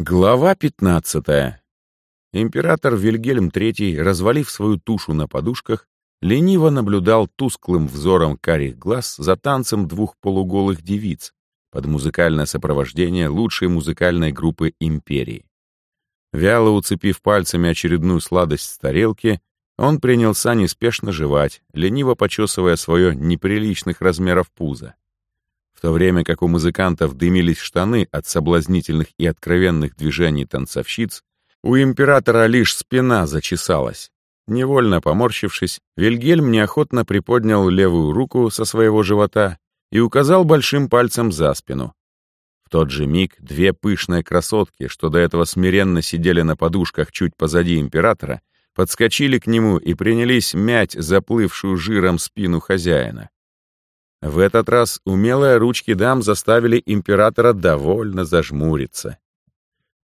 Глава 15. Император Вильгельм III, развалив свою тушу на подушках, лениво наблюдал тусклым взором карих глаз за танцем двух полуголых девиц под музыкальное сопровождение лучшей музыкальной группы империи. Вяло уцепив пальцами очередную сладость с тарелки, он принялся неспешно жевать, лениво почесывая свое неприличных размеров пузо в то время как у музыкантов дымились штаны от соблазнительных и откровенных движений танцовщиц, у императора лишь спина зачесалась. Невольно поморщившись, Вильгельм неохотно приподнял левую руку со своего живота и указал большим пальцем за спину. В тот же миг две пышные красотки, что до этого смиренно сидели на подушках чуть позади императора, подскочили к нему и принялись мять заплывшую жиром спину хозяина. В этот раз умелые ручки дам заставили императора довольно зажмуриться.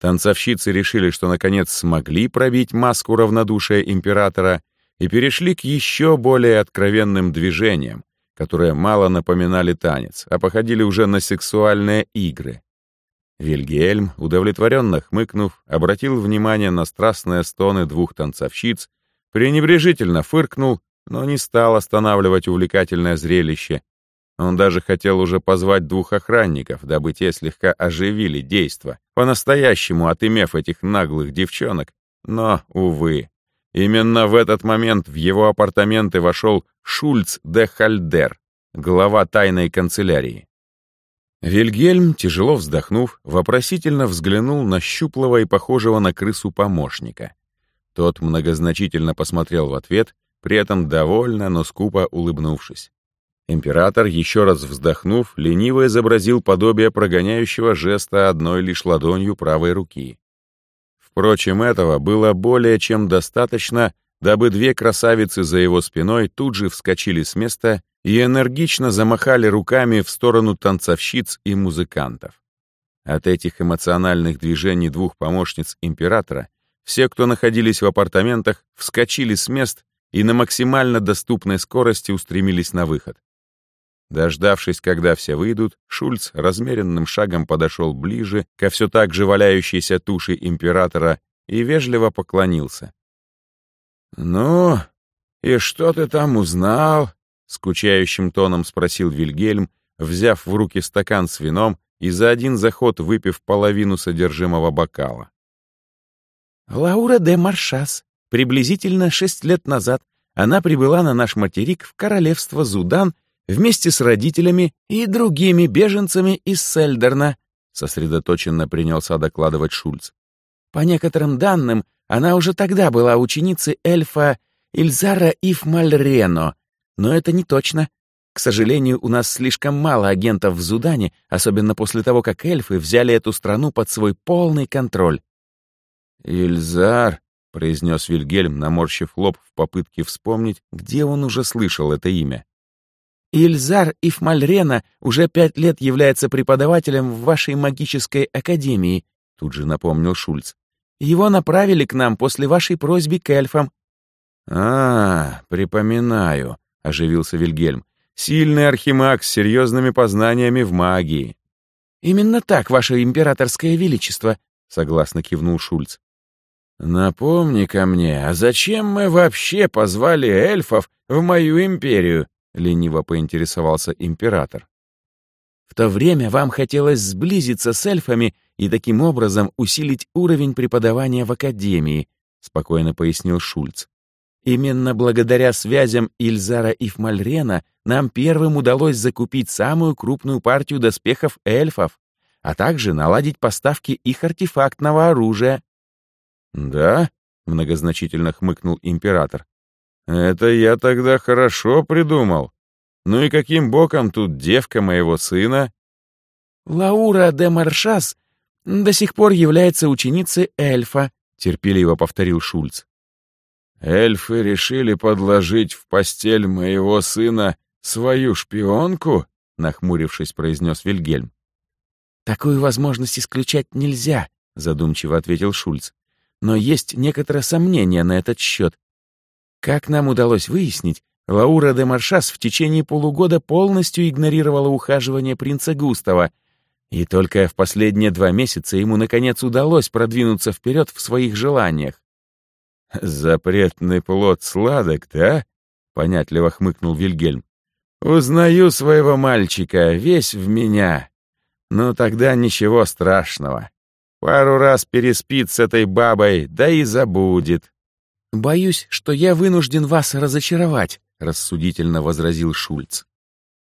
Танцовщицы решили, что наконец смогли пробить маску равнодушия императора и перешли к еще более откровенным движениям, которые мало напоминали танец, а походили уже на сексуальные игры. Вильгельм, удовлетворенно хмыкнув, обратил внимание на страстные стоны двух танцовщиц, пренебрежительно фыркнул, но не стал останавливать увлекательное зрелище он даже хотел уже позвать двух охранников, дабы те слегка оживили действо, по-настоящему отымев этих наглых девчонок. Но, увы, именно в этот момент в его апартаменты вошел Шульц де Хальдер, глава тайной канцелярии. Вильгельм, тяжело вздохнув, вопросительно взглянул на щуплого и похожего на крысу помощника. Тот многозначительно посмотрел в ответ, при этом довольно, но скупо улыбнувшись. Император, еще раз вздохнув, лениво изобразил подобие прогоняющего жеста одной лишь ладонью правой руки. Впрочем, этого было более чем достаточно, дабы две красавицы за его спиной тут же вскочили с места и энергично замахали руками в сторону танцовщиц и музыкантов. От этих эмоциональных движений двух помощниц императора все, кто находились в апартаментах, вскочили с мест и на максимально доступной скорости устремились на выход. Дождавшись, когда все выйдут, Шульц размеренным шагом подошел ближе ко все так же валяющейся туше императора и вежливо поклонился. «Ну, и что ты там узнал?» — скучающим тоном спросил Вильгельм, взяв в руки стакан с вином и за один заход выпив половину содержимого бокала. «Лаура де Маршас. Приблизительно шесть лет назад она прибыла на наш материк в королевство Зудан вместе с родителями и другими беженцами из Сельдерна, сосредоточенно принялся докладывать Шульц. По некоторым данным, она уже тогда была ученицей эльфа Ильзара Ифмальрено, но это не точно. К сожалению, у нас слишком мало агентов в Зудане, особенно после того, как эльфы взяли эту страну под свой полный контроль. «Ильзар», — произнес Вильгельм, наморщив лоб в попытке вспомнить, где он уже слышал это имя. Ильзар Ифмальрена уже пять лет является преподавателем в вашей магической академии», тут же напомнил Шульц. «Его направили к нам после вашей просьбы к эльфам». «А, припоминаю», — оживился Вильгельм. «Сильный архимаг с серьезными познаниями в магии». «Именно так, ваше императорское величество», — согласно кивнул Шульц. «Напомни-ка мне, а зачем мы вообще позвали эльфов в мою империю?» — лениво поинтересовался император. «В то время вам хотелось сблизиться с эльфами и таким образом усилить уровень преподавания в академии», — спокойно пояснил Шульц. «Именно благодаря связям Ильзара и Фмальрена нам первым удалось закупить самую крупную партию доспехов эльфов, а также наладить поставки их артефактного оружия». «Да?» — многозначительно хмыкнул император. Это я тогда хорошо придумал. Ну и каким боком тут девка моего сына? Лаура де Маршас до сих пор является ученицей эльфа, терпеливо повторил Шульц. Эльфы решили подложить в постель моего сына свою шпионку? Нахмурившись, произнес Вильгельм. Такую возможность исключать нельзя, задумчиво ответил Шульц. Но есть некоторое сомнение на этот счет. Как нам удалось выяснить, Лаура де Маршас в течение полугода полностью игнорировала ухаживание принца Густава, И только в последние два месяца ему, наконец, удалось продвинуться вперед в своих желаниях. «Запретный плод сладок, да?» — понятливо хмыкнул Вильгельм. «Узнаю своего мальчика, весь в меня. Ну тогда ничего страшного. Пару раз переспит с этой бабой, да и забудет». «Боюсь, что я вынужден вас разочаровать», — рассудительно возразил Шульц.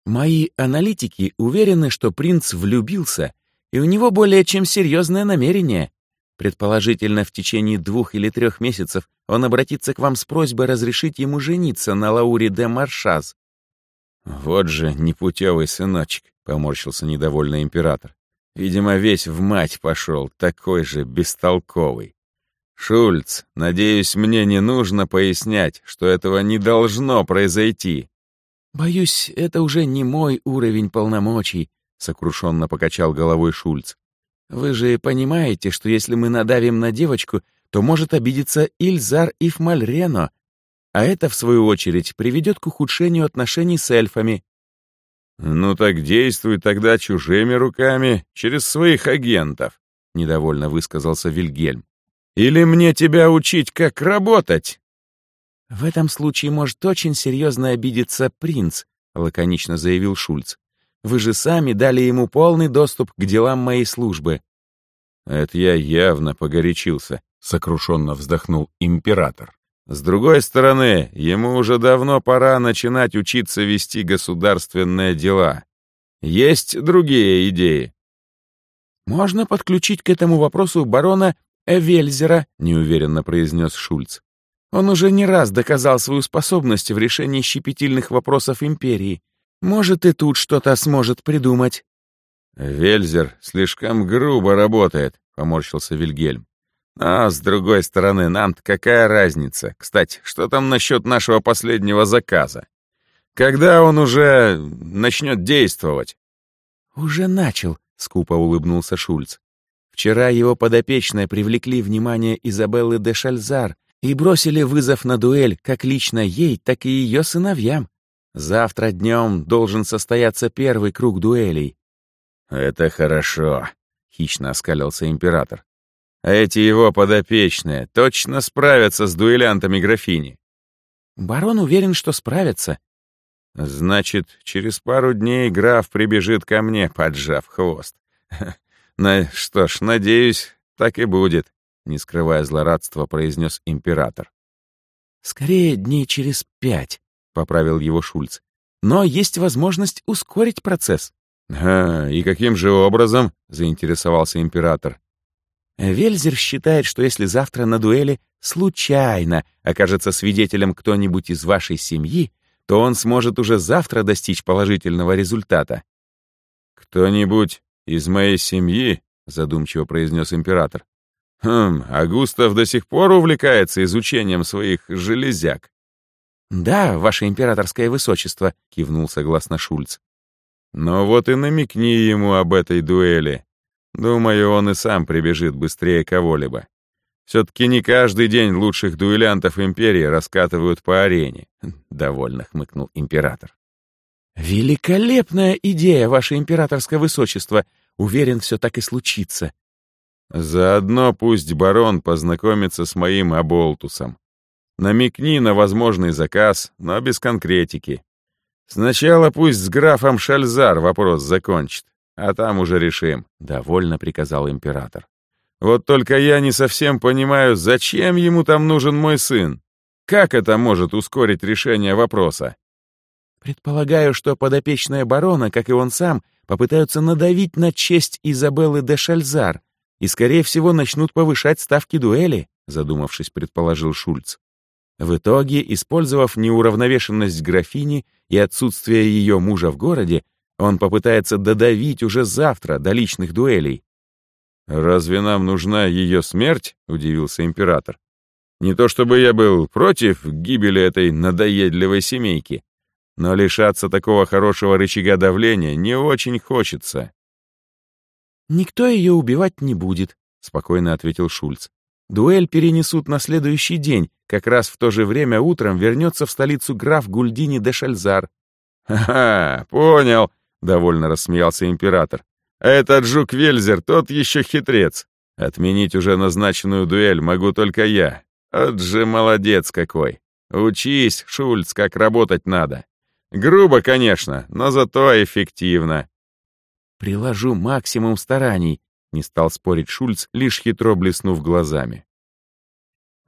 «Мои аналитики уверены, что принц влюбился, и у него более чем серьезное намерение. Предположительно, в течение двух или трех месяцев он обратится к вам с просьбой разрешить ему жениться на Лауре де Маршаз. «Вот же непутевый сыночек», — поморщился недовольный император. «Видимо, весь в мать пошел, такой же бестолковый. Шульц, надеюсь, мне не нужно пояснять, что этого не должно произойти». «Боюсь, это уже не мой уровень полномочий», — сокрушенно покачал головой Шульц. Вы же понимаете, что если мы надавим на девочку, то может обидеться Ильзар Ифмальрено, а это, в свою очередь, приведет к ухудшению отношений с эльфами. «Ну так действуй тогда чужими руками, через своих агентов», — недовольно высказался Вильгельм. «Или мне тебя учить, как работать?» «В этом случае может очень серьезно обидеться принц», — лаконично заявил Шульц. Вы же сами дали ему полный доступ к делам моей службы». «Это я явно погорячился», — сокрушенно вздохнул император. «С другой стороны, ему уже давно пора начинать учиться вести государственные дела. Есть другие идеи?» «Можно подключить к этому вопросу барона Эвельзера», — неуверенно произнес Шульц. «Он уже не раз доказал свою способность в решении щепетильных вопросов империи. Может, и тут что-то сможет придумать». «Вельзер слишком грубо работает», — поморщился Вильгельм. «А с другой стороны, нам-то какая разница? Кстати, что там насчет нашего последнего заказа? Когда он уже начнет действовать?» «Уже начал», — скупо улыбнулся Шульц. «Вчера его подопечные привлекли внимание Изабеллы де Шальзар и бросили вызов на дуэль как лично ей, так и ее сыновьям. Завтра днем должен состояться первый круг дуэлей». «Это хорошо», — хищно оскалился император. «А эти его подопечные точно справятся с дуэлянтами графини». «Барон уверен, что справятся». «Значит, через пару дней граф прибежит ко мне, поджав хвост. На, что ж, надеюсь, так и будет», — не скрывая злорадства, произнес император. «Скорее, дней через пять», — поправил его Шульц. «Но есть возможность ускорить процесс». «А, и каким же образом?» — заинтересовался император. Вельзер считает, что если завтра на дуэли случайно окажется свидетелем кто-нибудь из вашей семьи, то он сможет уже завтра достичь положительного результата. «Кто-нибудь из моей семьи?» — задумчиво произнес император. «Хм, а Густав до сих пор увлекается изучением своих железяк». «Да, ваше императорское высочество», — кивнул согласно Шульц. «Ну вот и намекни ему об этой дуэли. Думаю, он и сам прибежит быстрее кого-либо. Все-таки не каждый день лучших дуэлянтов империи раскатывают по арене», — довольно хмыкнул император. «Великолепная идея, ваше императорское высочество! Уверен, все так и случится». «Заодно пусть барон познакомится с моим оболтусом. Намекни на возможный заказ, но без конкретики. Сначала пусть с графом Шальзар вопрос закончит, а там уже решим», — довольно приказал император. «Вот только я не совсем понимаю, зачем ему там нужен мой сын? Как это может ускорить решение вопроса?» «Предполагаю, что подопечная барона, как и он сам, попытаются надавить на честь Изабеллы де Шальзар и, скорее всего, начнут повышать ставки дуэли», задумавшись, предположил Шульц. В итоге, использовав неуравновешенность графини и отсутствие ее мужа в городе, он попытается додавить уже завтра до личных дуэлей. «Разве нам нужна ее смерть?» — удивился император. «Не то чтобы я был против гибели этой надоедливой семейки, но лишаться такого хорошего рычага давления не очень хочется». «Никто ее убивать не будет», — спокойно ответил Шульц. Дуэль перенесут на следующий день, как раз в то же время утром вернется в столицу граф Гульдини де Шальзар. «Ха-ха, понял», — довольно рассмеялся император. Этот жук Вельзер, тот еще хитрец. Отменить уже назначенную дуэль могу только я. Вот же молодец какой. Учись, Шульц, как работать надо. Грубо, конечно, но зато эффективно. Приложу максимум стараний, не стал спорить Шульц, лишь хитро блеснув глазами.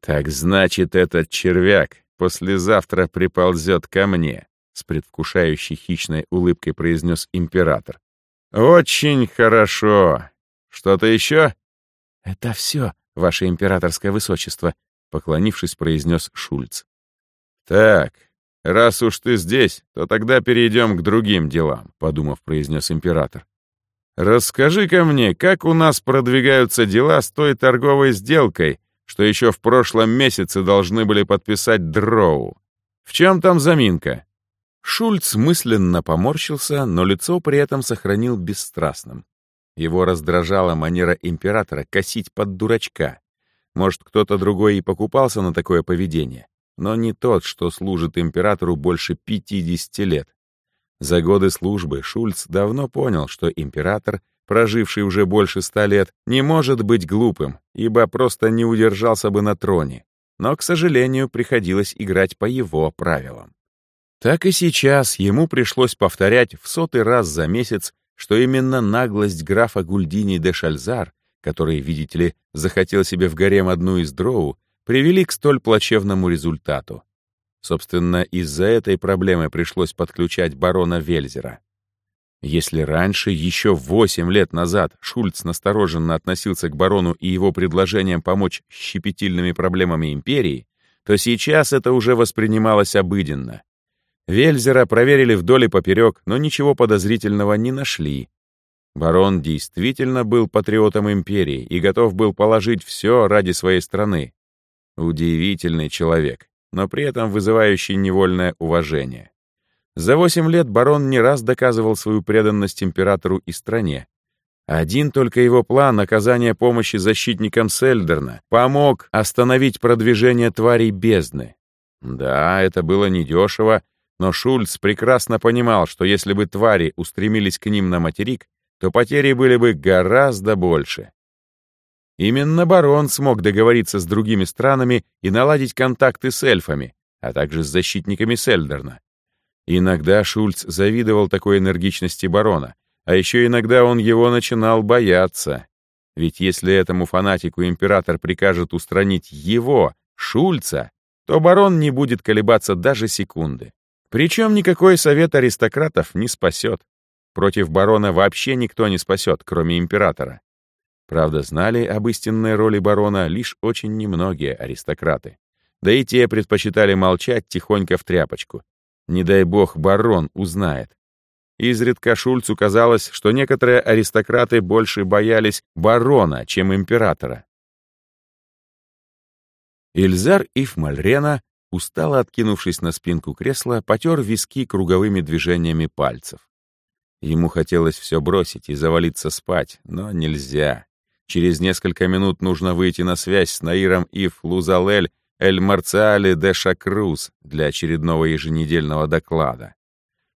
Так значит, этот червяк послезавтра приползет ко мне, с предвкушающей хищной улыбкой произнес император. Очень хорошо. Что-то еще? Это все, ваше императорское высочество, поклонившись, произнес Шульц. Так, раз уж ты здесь, то тогда перейдем к другим делам, подумав, произнес император. Расскажи-ка мне, как у нас продвигаются дела с той торговой сделкой, что еще в прошлом месяце должны были подписать Дроу. В чем там заминка? Шульц мысленно поморщился, но лицо при этом сохранил бесстрастным. Его раздражала манера императора косить под дурачка. Может, кто-то другой и покупался на такое поведение, но не тот, что служит императору больше 50 лет. За годы службы Шульц давно понял, что император, проживший уже больше ста лет, не может быть глупым, ибо просто не удержался бы на троне. Но, к сожалению, приходилось играть по его правилам. Так и сейчас ему пришлось повторять в сотый раз за месяц, что именно наглость графа Гульдини де Шальзар, который, видите ли, захотел себе в гарем одну из дроу, привели к столь плачевному результату. Собственно, из-за этой проблемы пришлось подключать барона Вельзера. Если раньше, еще восемь лет назад, Шульц настороженно относился к барону и его предложениям помочь щепетильными проблемами империи, то сейчас это уже воспринималось обыденно. Вельзера проверили вдоль и поперек, но ничего подозрительного не нашли. Барон действительно был патриотом империи и готов был положить все ради своей страны. Удивительный человек, но при этом вызывающий невольное уважение. За восемь лет барон не раз доказывал свою преданность императору и стране. Один только его план оказания помощи защитникам Сельдерна помог остановить продвижение тварей бездны. Да, это было недешево, но Шульц прекрасно понимал, что если бы твари устремились к ним на материк, то потери были бы гораздо больше. Именно барон смог договориться с другими странами и наладить контакты с эльфами, а также с защитниками Сельдерна. Иногда Шульц завидовал такой энергичности барона, а еще иногда он его начинал бояться. Ведь если этому фанатику император прикажет устранить его, Шульца, то барон не будет колебаться даже секунды. Причем никакой совет аристократов не спасет. Против барона вообще никто не спасет, кроме императора. Правда, знали об истинной роли барона лишь очень немногие аристократы. Да и те предпочитали молчать тихонько в тряпочку. Не дай бог барон узнает. Изредка Шульцу казалось, что некоторые аристократы больше боялись барона, чем императора. Ильзар Ифмальрена Устало откинувшись на спинку кресла, потер виски круговыми движениями пальцев. Ему хотелось все бросить и завалиться спать, но нельзя. Через несколько минут нужно выйти на связь с Наиром Ив Лузалель Эль Марциале де Шакруз для очередного еженедельного доклада.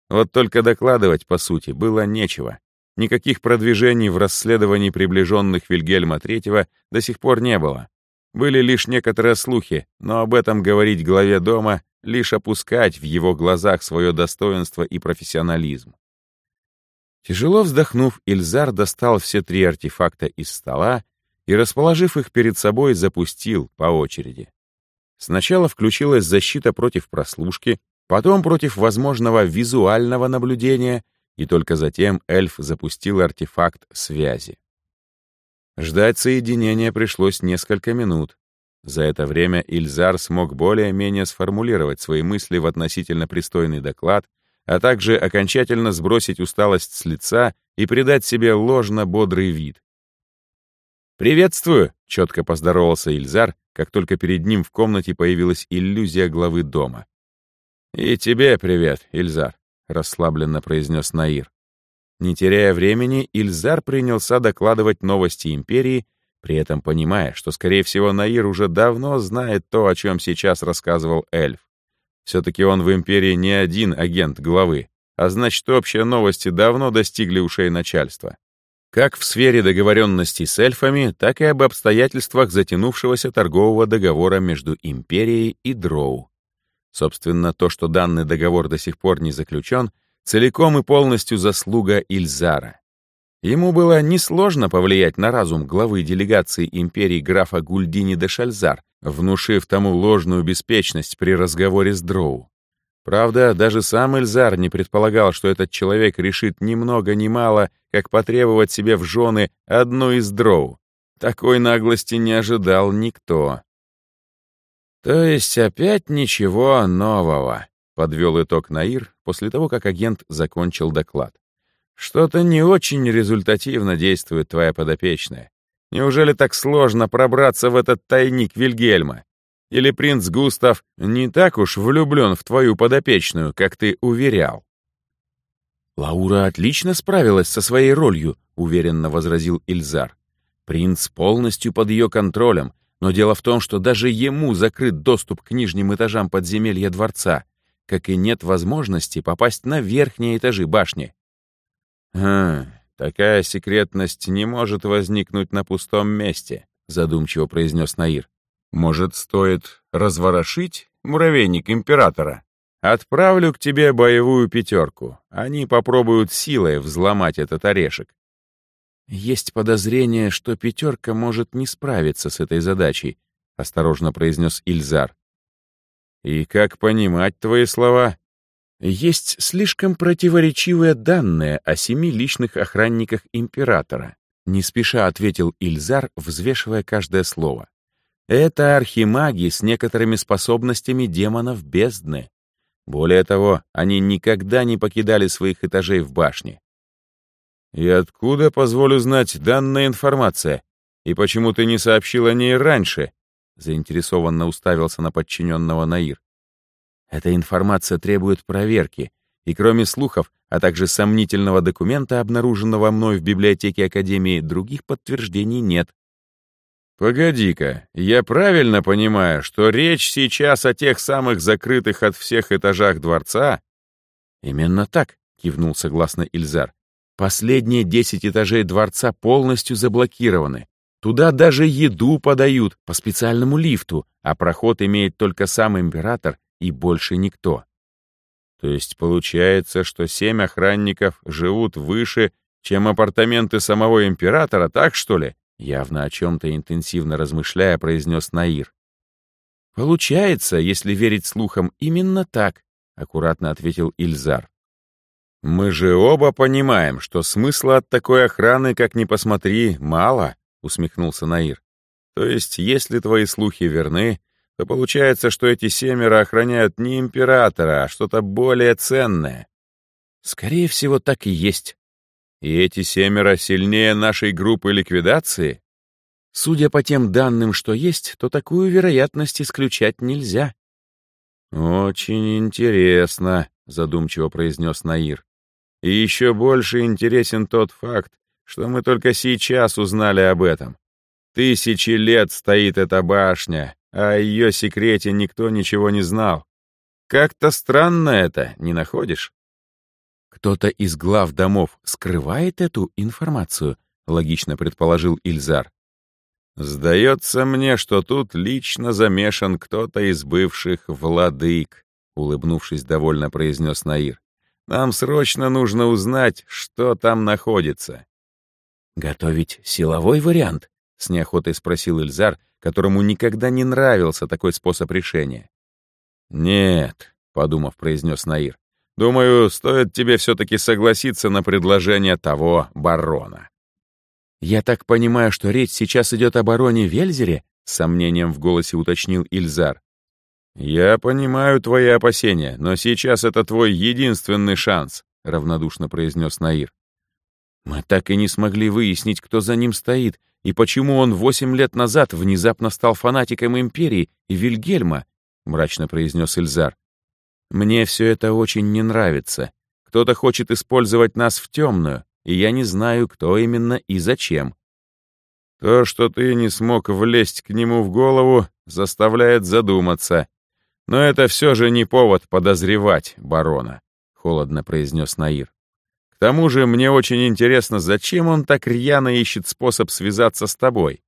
Вот только докладывать, по сути, было нечего. Никаких продвижений в расследовании приближенных Вильгельма III до сих пор не было. Были лишь некоторые слухи, но об этом говорить главе дома, лишь опускать в его глазах свое достоинство и профессионализм. Тяжело вздохнув, Ильзар достал все три артефакта из стола и, расположив их перед собой, запустил по очереди. Сначала включилась защита против прослушки, потом против возможного визуального наблюдения, и только затем эльф запустил артефакт связи. Ждать соединения пришлось несколько минут. За это время Ильзар смог более-менее сформулировать свои мысли в относительно пристойный доклад, а также окончательно сбросить усталость с лица и придать себе ложно-бодрый вид. «Приветствую!» — четко поздоровался Ильзар, как только перед ним в комнате появилась иллюзия главы дома. «И тебе привет, Ильзар», — расслабленно произнес Наир. Не теряя времени, Ильзар принялся докладывать новости империи, при этом понимая, что, скорее всего, Наир уже давно знает то, о чем сейчас рассказывал эльф. Все-таки он в империи не один агент главы, а значит, общие новости давно достигли ушей начальства. как в сфере договоренностей с эльфами, так и об обстоятельствах затянувшегося торгового договора между Империей и Дроу. Собственно, то, что данный договор до сих пор не заключен, целиком и полностью заслуга Ильзара. Ему было несложно повлиять на разум главы делегации империи графа Гульдини де Шальзар, внушив тому ложную беспечность при разговоре с Дроу. Правда, даже сам Эльзар не предполагал, что этот человек решит ни много ни мало, как потребовать себе в жены одну из Дроу. Такой наглости не ожидал никто. «То есть опять ничего нового», — подвел итог Наир после того, как агент закончил доклад. «Что-то не очень результативно действует твоя подопечная. Неужели так сложно пробраться в этот тайник Вильгельма? Или принц Густав не так уж влюблен в твою подопечную, как ты уверял?» «Лаура отлично справилась со своей ролью», — уверенно возразил Ильзар. «Принц полностью под ее контролем, но дело в том, что даже ему закрыт доступ к нижним этажам подземелья дворца, как и нет возможности попасть на верхние этажи башни. «Хм, такая секретность не может возникнуть на пустом месте», задумчиво произнес Наир. «Может, стоит разворошить муравейник императора? Отправлю к тебе боевую пятерку. Они попробуют силой взломать этот орешек. «Есть подозрение, что пятерка может не справиться с этой задачей», — осторожно произнес Ильзар. «И как понимать твои слова?» «Есть слишком противоречивые данные о семи личных охранниках императора», — не спеша ответил Ильзар, взвешивая каждое слово. «Это архимаги с некоторыми способностями демонов бездны. Более того, они никогда не покидали своих этажей в башне. «И откуда, позволю знать, данная информация? И почему ты не сообщил о ней раньше?» Заинтересованно уставился на подчиненного Наир. «Эта информация требует проверки, и кроме слухов, а также сомнительного документа, обнаруженного мной в библиотеке Академии, других подтверждений нет». «Погоди-ка, я правильно понимаю, что речь сейчас о тех самых закрытых от всех этажах дворца?» «Именно так», — кивнул согласно Ильзар. Последние десять этажей дворца полностью заблокированы. Туда даже еду подают по специальному лифту, а проход имеет только сам император и больше никто. То есть получается, что семь охранников живут выше, чем апартаменты самого императора, так что ли? Явно о чем-то интенсивно размышляя, произнес Наир. «Получается, если верить слухам, именно так», — аккуратно ответил Ильзар. «Мы же оба понимаем, что смысла от такой охраны, как ни посмотри, мало», — усмехнулся Наир. «То есть, если твои слухи верны, то получается, что эти семеро охраняют не императора, а что-то более ценное». «Скорее всего, так и есть». «И эти семеро сильнее нашей группы ликвидации?» «Судя по тем данным, что есть, то такую вероятность исключать нельзя». «Очень интересно», — задумчиво произнес Наир. И еще больше интересен тот факт, что мы только сейчас узнали об этом. Тысячи лет стоит эта башня, о ее секрете никто ничего не знал. Как-то странно это, не находишь? Кто-то из глав домов скрывает эту информацию, логично предположил Ильзар. Сдается мне, что тут лично замешан кто-то из бывших владык, улыбнувшись, довольно произнес Наир. Нам срочно нужно узнать, что там находится». «Готовить силовой вариант?» — с неохотой спросил Ильзар, которому никогда не нравился такой способ решения. «Нет», — подумав, произнес Наир. «Думаю, стоит тебе все-таки согласиться на предложение того барона». «Я так понимаю, что речь сейчас идет о бароне Вельзере?» — с сомнением в голосе уточнил Ильзар. «Я понимаю твои опасения, но сейчас это твой единственный шанс», — равнодушно произнес Наир. «Мы так и не смогли выяснить, кто за ним стоит, и почему он восемь лет назад внезапно стал фанатиком Империи и Вильгельма», — мрачно произнес Ильзар. «Мне все это очень не нравится. Кто-то хочет использовать нас в темную, и я не знаю, кто именно и зачем». «То, что ты не смог влезть к нему в голову, заставляет задуматься», но это все же не повод подозревать барона, холодно произнес Наир. К тому же мне очень интересно, зачем он так рьяно ищет способ связаться с тобой.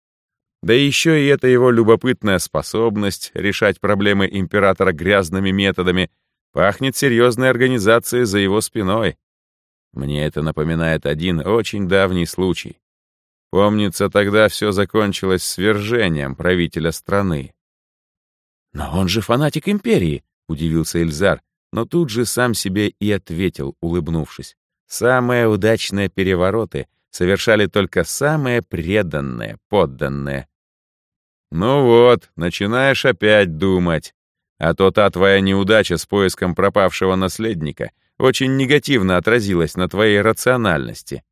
Да еще и эта его любопытная способность решать проблемы императора грязными методами пахнет серьезной организацией за его спиной. Мне это напоминает один очень давний случай. Помнится, тогда все закончилось свержением правителя страны. «Но он же фанатик империи», — удивился Эльзар, но тут же сам себе и ответил, улыбнувшись. «Самые удачные перевороты совершали только самые преданные, подданные». «Ну вот, начинаешь опять думать. А то та твоя неудача с поиском пропавшего наследника очень негативно отразилась на твоей рациональности.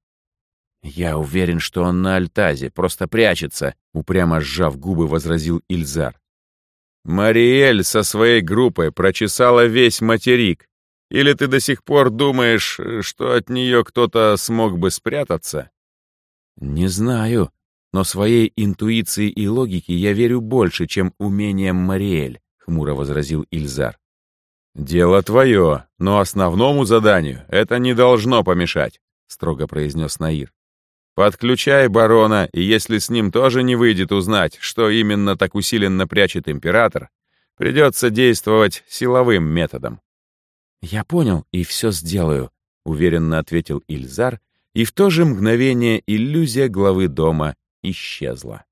«Я уверен, что он на Альтазе, просто прячется», — упрямо сжав губы, возразил Ильзар. «Мариэль со своей группой прочесала весь материк. Или ты до сих пор думаешь, что от нее кто-то смог бы спрятаться?» «Не знаю, но своей интуиции и логике я верю больше, чем умениям Мариэль», — хмуро возразил Ильзар. «Дело твое, но основному заданию это не должно помешать», — строго произнес Наир. Подключай барона, и если с ним тоже не выйдет узнать, что именно так усиленно прячет император, придется действовать силовым методом. «Я понял и все сделаю», — уверенно ответил Ильзар, и в то же мгновение иллюзия главы дома исчезла.